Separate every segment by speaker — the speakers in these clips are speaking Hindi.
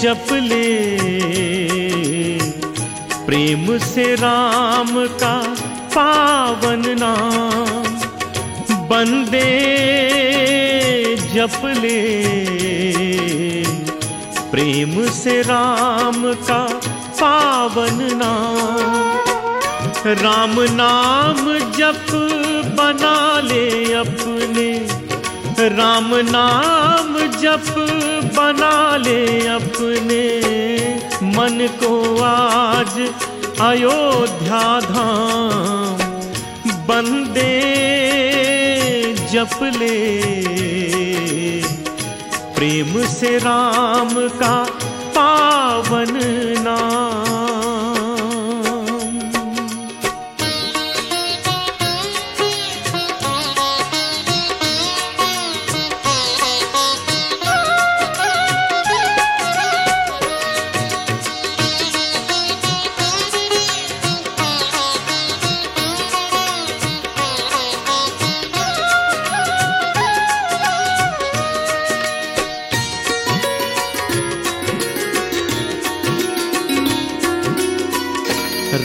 Speaker 1: बंदे जप ले प्रेम से राम का पावन नाम। बंदे जप ले प्रेम से राम का पावन नाम। राम नाम जप बना ले अपने। राम नाम जप बना ले अपने। मन को आज अयोध्या धाम बंदे जप ले। प्रेम से राम का पावन नाम।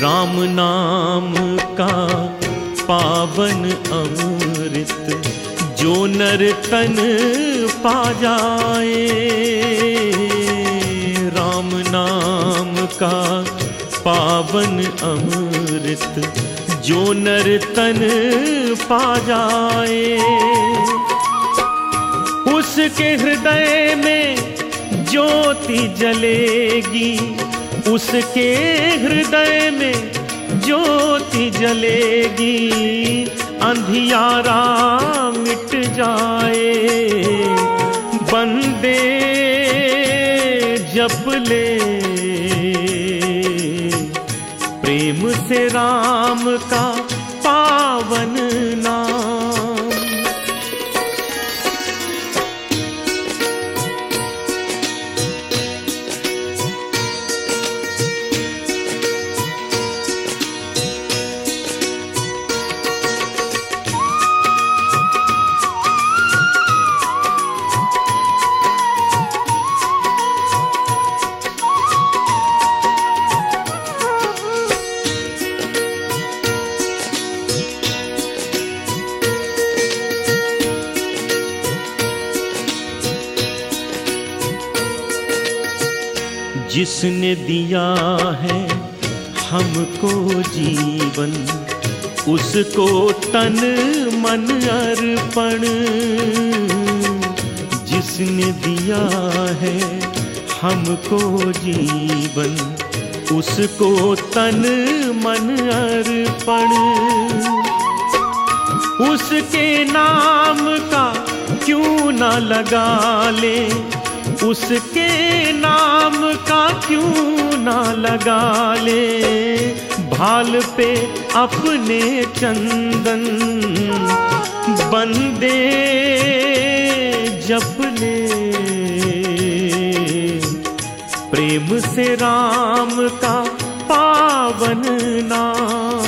Speaker 1: राम नाम का पावन अमृत जो नर तन पा जाए। राम नाम का पावन अमृत जो नर तन पा जाए। उसके हृदय में ज्योति जलेगी। उसके हृदय में ज्योति जलेगी, अंधियारा मिट जाए। बंदे जप ले। प्रेम से राम का पावन नाम। जिसने दिया है हमको जीवन, उसको तन मन अर्पण। जिसने दिया है हमको जीवन, उसको तन मन अर्पण। उसके नाम का क्यों ना लगा ले? उसके नाम का क्यों ना लगा ले? भाल पे अपने चंदन बंदे जप ले प्रेम से राम का पावन नाम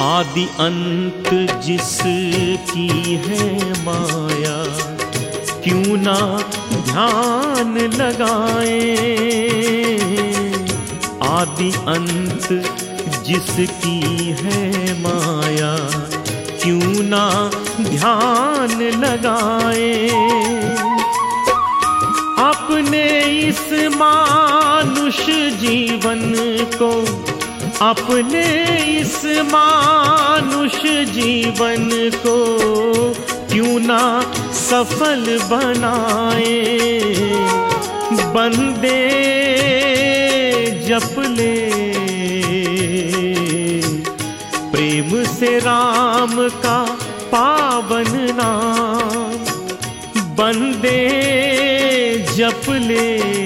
Speaker 1: आदि अंत जिसकी है माया, क्यों ना ध्यान लगाए? आदि अंत जिसकी है माया, क्यों ना ध्यान लगाए? अपने इस मानुष जीवन को अपने इस मानुष जीवन को क्यों ना सफल बनाए? बंदे जप ले। प्रेम से राम का पावन नाम। बंदे जप ले।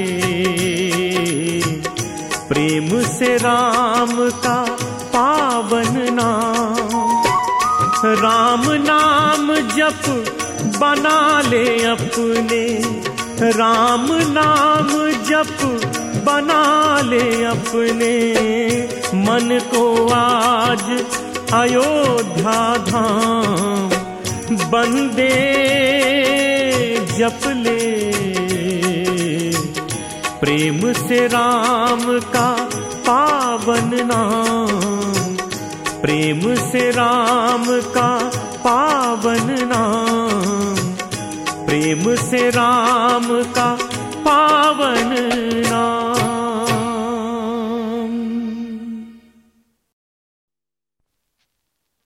Speaker 1: प्रेम से राम का पावन नाम। राम नाम जप बना ले अपने। राम नाम जप बना ले अपने। मन को आज अयोध्या धाम बंदे जप ले। प्रेम से राम का पावन नाम। प्रेम से राम का पावन नाम। प्रेम से राम का पावन